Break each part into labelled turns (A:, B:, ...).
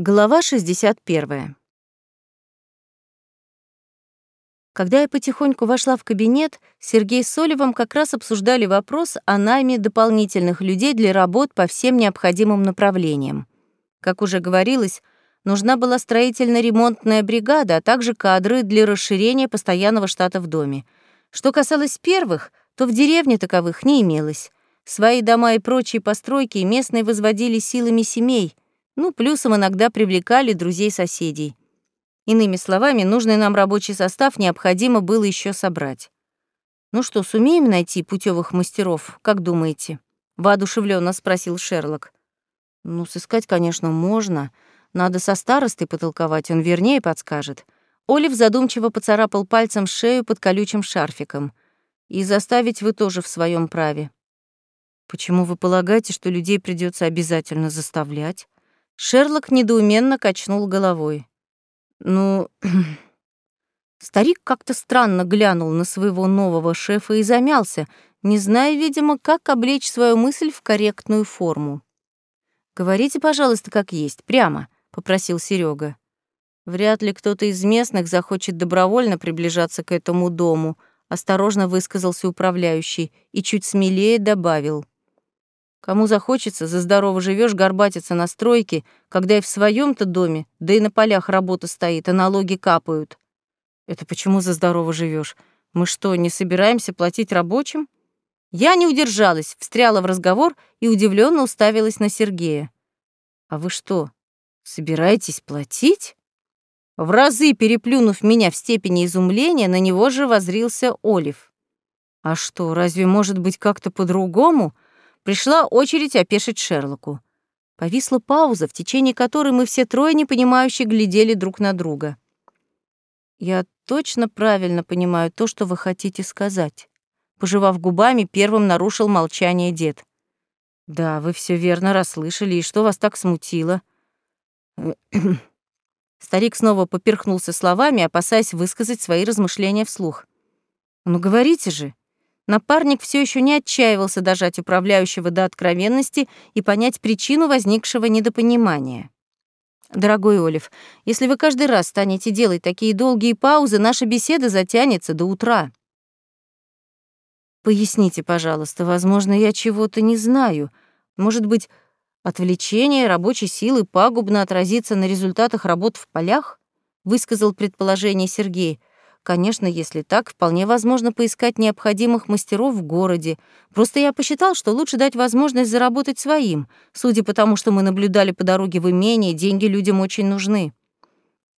A: Глава 61. Когда я потихоньку вошла в кабинет, Сергей с Солевым как раз обсуждали вопрос о найме дополнительных людей для работ по всем необходимым направлениям. Как уже говорилось, нужна была строительно-ремонтная бригада, а также кадры для расширения постоянного штата в доме. Что касалось первых, то в деревне таковых не имелось. Свои дома и прочие постройки местные возводили силами семей — ну, плюсом иногда привлекали друзей-соседей. Иными словами, нужный нам рабочий состав необходимо было еще собрать. «Ну что, сумеем найти путевых мастеров, как думаете?» — воодушевленно спросил Шерлок. «Ну, сыскать, конечно, можно. Надо со старостой потолковать, он вернее подскажет». Олив задумчиво поцарапал пальцем шею под колючим шарфиком. «И заставить вы тоже в своем праве». «Почему вы полагаете, что людей придется обязательно заставлять?» Шерлок недоуменно качнул головой. «Ну...» Старик как-то странно глянул на своего нового шефа и замялся, не зная, видимо, как облечь свою мысль в корректную форму. «Говорите, пожалуйста, как есть, прямо», — попросил Серега. «Вряд ли кто-то из местных захочет добровольно приближаться к этому дому», — осторожно высказался управляющий и чуть смелее добавил — Кому захочется, за здорово живешь, горбатиться на стройке, когда и в своем то доме, да и на полях работа стоит, а налоги капают. Это почему за здорово живешь? Мы что, не собираемся платить рабочим? Я не удержалась, встряла в разговор и удивленно уставилась на Сергея. А вы что, собираетесь платить? В разы переплюнув меня в степени изумления, на него же возрился Олив. А что, разве может быть как-то по-другому? — Пришла очередь опешить Шерлоку. Повисла пауза, в течение которой мы все трое непонимающе глядели друг на друга. «Я точно правильно понимаю то, что вы хотите сказать», пожевав губами, первым нарушил молчание дед. «Да, вы все верно расслышали, и что вас так смутило?» Старик снова поперхнулся словами, опасаясь высказать свои размышления вслух. «Ну говорите же, Напарник все еще не отчаивался дожать управляющего до откровенности и понять причину возникшего недопонимания. «Дорогой Олив, если вы каждый раз станете делать такие долгие паузы, наша беседа затянется до утра». «Поясните, пожалуйста, возможно, я чего-то не знаю. Может быть, отвлечение рабочей силы пагубно отразится на результатах работ в полях?» — высказал предположение Сергей. Конечно, если так, вполне возможно поискать необходимых мастеров в городе. Просто я посчитал, что лучше дать возможность заработать своим. Судя по тому, что мы наблюдали по дороге в имение, деньги людям очень нужны.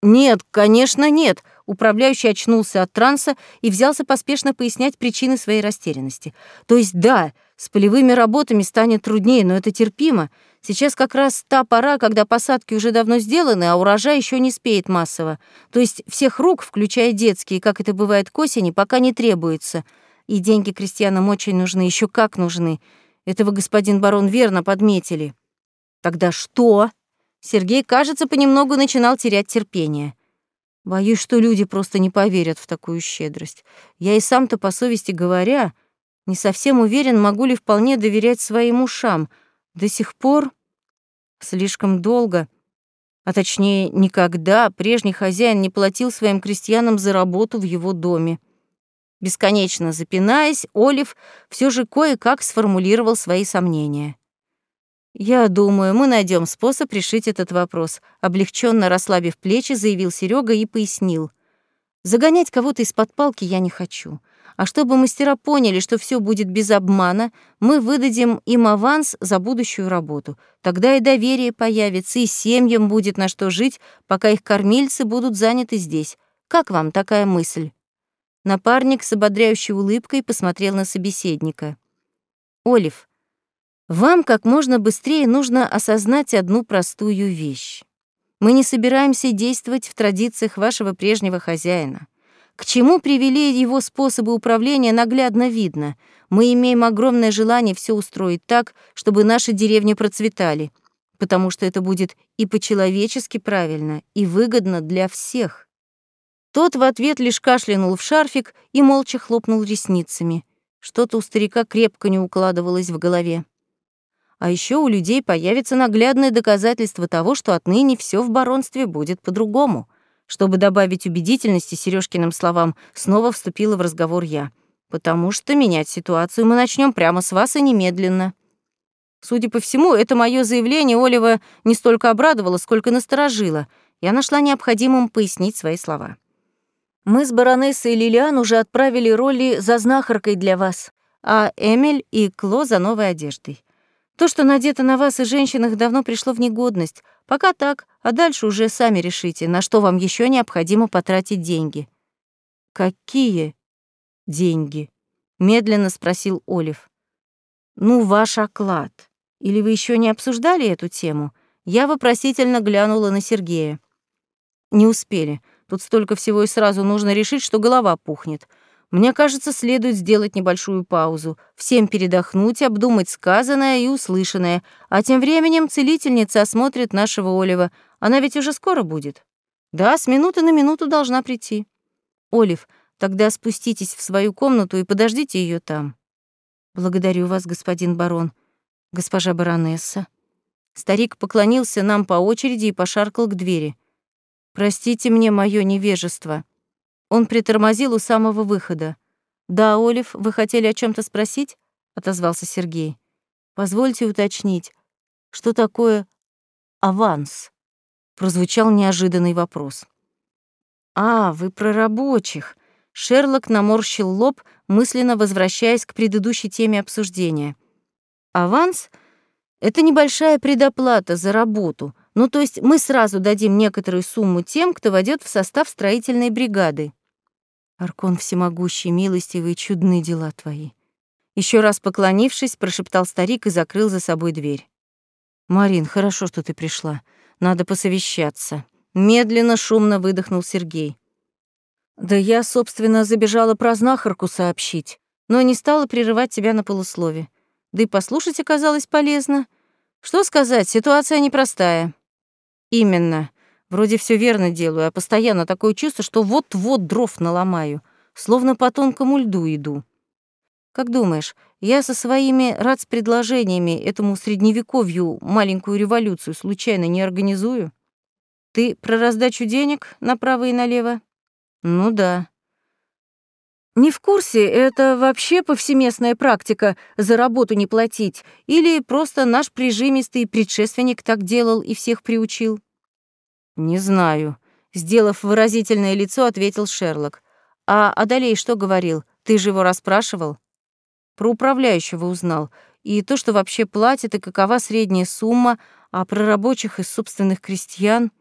A: Нет, конечно, нет. Управляющий очнулся от транса и взялся поспешно пояснять причины своей растерянности. То есть да, с полевыми работами станет труднее, но это терпимо. Сейчас как раз та пора, когда посадки уже давно сделаны, а урожай еще не спеет массово. То есть всех рук, включая детские, как это бывает к осени, пока не требуется. И деньги крестьянам очень нужны, еще как нужны. Этого господин барон верно подметили. Тогда что? Сергей, кажется, понемногу начинал терять терпение. Боюсь, что люди просто не поверят в такую щедрость. Я и сам-то, по совести говоря, не совсем уверен, могу ли вполне доверять своим ушам — до сих пор, слишком долго, а точнее никогда, прежний хозяин не платил своим крестьянам за работу в его доме. Бесконечно запинаясь, Олив все же кое-как сформулировал свои сомнения. «Я думаю, мы найдем способ решить этот вопрос», облегченно расслабив плечи, заявил Серега и пояснил. «Загонять кого-то из-под палки я не хочу. А чтобы мастера поняли, что все будет без обмана, мы выдадим им аванс за будущую работу. Тогда и доверие появится, и семьям будет на что жить, пока их кормильцы будут заняты здесь. Как вам такая мысль?» Напарник с ободряющей улыбкой посмотрел на собеседника. «Олив, вам как можно быстрее нужно осознать одну простую вещь. Мы не собираемся действовать в традициях вашего прежнего хозяина. К чему привели его способы управления, наглядно видно. Мы имеем огромное желание все устроить так, чтобы наши деревни процветали, потому что это будет и по-человечески правильно, и выгодно для всех. Тот в ответ лишь кашлянул в шарфик и молча хлопнул ресницами. Что-то у старика крепко не укладывалось в голове. А еще у людей появится наглядное доказательство того, что отныне все в баронстве будет по-другому. Чтобы добавить убедительности Сережкиным словам, снова вступила в разговор я. Потому что менять ситуацию мы начнем прямо с вас и немедленно. Судя по всему, это мое заявление Олева не столько обрадовало, сколько насторожило. Я нашла необходимым пояснить свои слова. Мы с баронессой Лилиан уже отправили роли за знахаркой для вас, а Эмиль и Кло за новой одеждой. То, что надето на вас и женщинах, давно пришло в негодность. Пока так, а дальше уже сами решите, на что вам еще необходимо потратить деньги. Какие деньги? медленно спросил Олив. Ну, ваш оклад. Или вы еще не обсуждали эту тему? Я вопросительно глянула на Сергея. Не успели. Тут столько всего и сразу нужно решить, что голова пухнет. Мне кажется, следует сделать небольшую паузу, всем передохнуть, обдумать сказанное и услышанное, а тем временем целительница осмотрит нашего Олива. Она ведь уже скоро будет. Да, с минуты на минуту должна прийти. Олив, тогда спуститесь в свою комнату и подождите ее там. Благодарю вас, господин барон. Госпожа баронесса. Старик поклонился нам по очереди и пошаркал к двери. Простите мне мое невежество. Он притормозил у самого выхода. «Да, Олив, вы хотели о чем то спросить?» — отозвался Сергей. «Позвольте уточнить, что такое аванс?» Прозвучал неожиданный вопрос. «А, вы про рабочих». Шерлок наморщил лоб, мысленно возвращаясь к предыдущей теме обсуждения. «Аванс — это небольшая предоплата за работу, ну то есть мы сразу дадим некоторую сумму тем, кто войдет в состав строительной бригады. Аркон всемогущий, милостивый, чудные дела твои. Еще раз поклонившись, прошептал старик и закрыл за собой дверь. Марин, хорошо, что ты пришла. Надо посовещаться. Медленно, шумно выдохнул Сергей. Да я, собственно, забежала про знахарку сообщить, но не стала прерывать тебя на полуслове. Да и послушать оказалось полезно. Что сказать, ситуация непростая. Именно. Вроде все верно делаю, а постоянно такое чувство, что вот-вот дров наломаю, словно по тонкому льду иду. Как думаешь, я со своими рац-предложениями этому средневековью маленькую революцию случайно не организую? Ты про раздачу денег направо и налево? Ну да. Не в курсе, это вообще повсеместная практика за работу не платить, или просто наш прижимистый предшественник так делал и всех приучил? «Не знаю», — сделав выразительное лицо, ответил Шерлок. «А Адалей что говорил? Ты же его расспрашивал?» «Про управляющего узнал. И то, что вообще платит, и какова средняя сумма, а про рабочих из собственных крестьян...»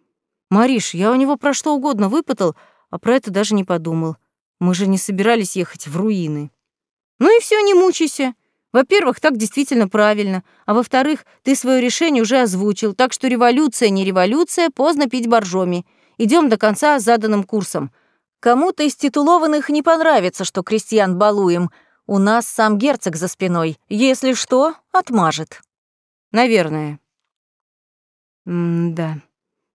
A: «Мариш, я у него про что угодно выпытал, а про это даже не подумал. Мы же не собирались ехать в руины». «Ну и все, не мучайся. Во-первых, так действительно правильно, а во-вторых, ты свое решение уже озвучил, так что революция не революция, поздно пить боржоми. Идем до конца заданным курсом. Кому-то из титулованных не понравится, что крестьян балуем. У нас сам герцог за спиной. Если что, отмажет. Наверное. М-да.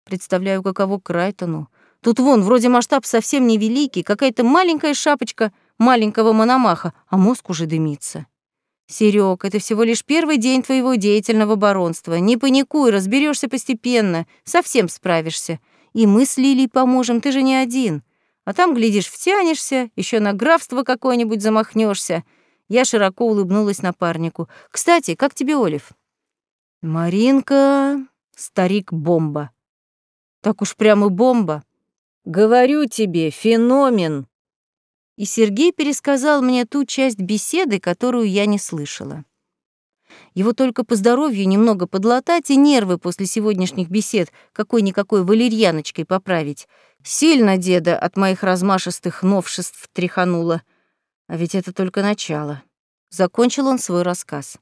A: Представляю, каково Крайтону. Тут вон, вроде масштаб совсем невеликий, какая-то маленькая шапочка маленького мономаха, а мозг уже дымится. Серег, это всего лишь первый день твоего деятельного баронства. Не паникуй, разберешься постепенно, совсем справишься. И мы с Лилей поможем, ты же не один. А там, глядишь, втянешься, еще на графство какое-нибудь замахнешься. Я широко улыбнулась напарнику. Кстати, как тебе Олив? Маринка, старик-бомба. Так уж прямо бомба. Говорю тебе, феномен и Сергей пересказал мне ту часть беседы, которую я не слышала. Его только по здоровью немного подлатать и нервы после сегодняшних бесед какой-никакой валерьяночкой поправить. Сильно деда от моих размашистых новшеств тряхануло. А ведь это только начало. Закончил он свой рассказ.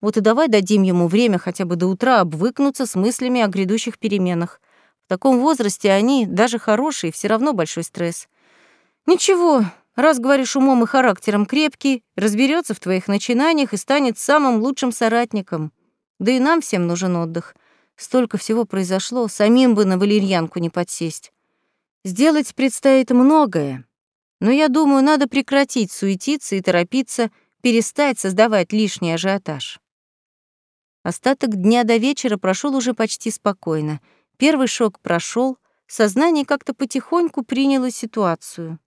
A: Вот и давай дадим ему время хотя бы до утра обвыкнуться с мыслями о грядущих переменах. В таком возрасте они, даже хорошие, все равно большой стресс. Ничего, раз говоришь умом и характером крепкий, разберется в твоих начинаниях и станет самым лучшим соратником. Да и нам всем нужен отдых. Столько всего произошло, самим бы на валерьянку не подсесть. Сделать предстоит многое. Но я думаю, надо прекратить суетиться и торопиться, перестать создавать лишний ажиотаж. Остаток дня до вечера прошел уже почти спокойно. Первый шок прошел, сознание как-то потихоньку приняло ситуацию.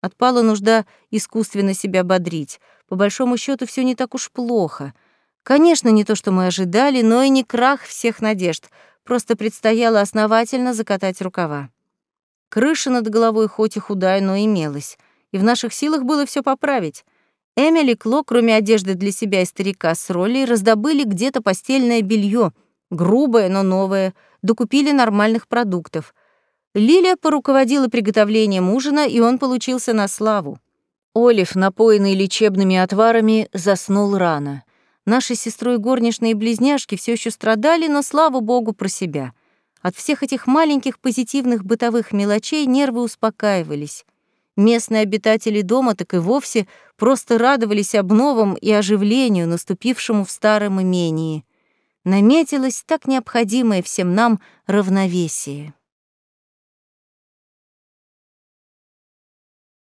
A: Отпала нужда искусственно себя бодрить. По большому счету все не так уж плохо. Конечно, не то, что мы ожидали, но и не крах всех надежд. Просто предстояло основательно закатать рукава. Крыша над головой хоть и худая, но имелась. И в наших силах было все поправить. Эмили Кло, кроме одежды для себя и старика с Ролли, раздобыли где-то постельное белье, грубое, но новое, докупили нормальных продуктов. Лилия поруководила приготовлением ужина, и он получился на славу. Олив, напоенный лечебными отварами, заснул рано. Наши с сестрой горничные близняшки все еще страдали, но, слава богу, про себя. От всех этих маленьких позитивных бытовых мелочей нервы успокаивались. Местные обитатели дома так и вовсе просто радовались обновам и оживлению, наступившему в старом имении. Наметилось так необходимое всем нам равновесие.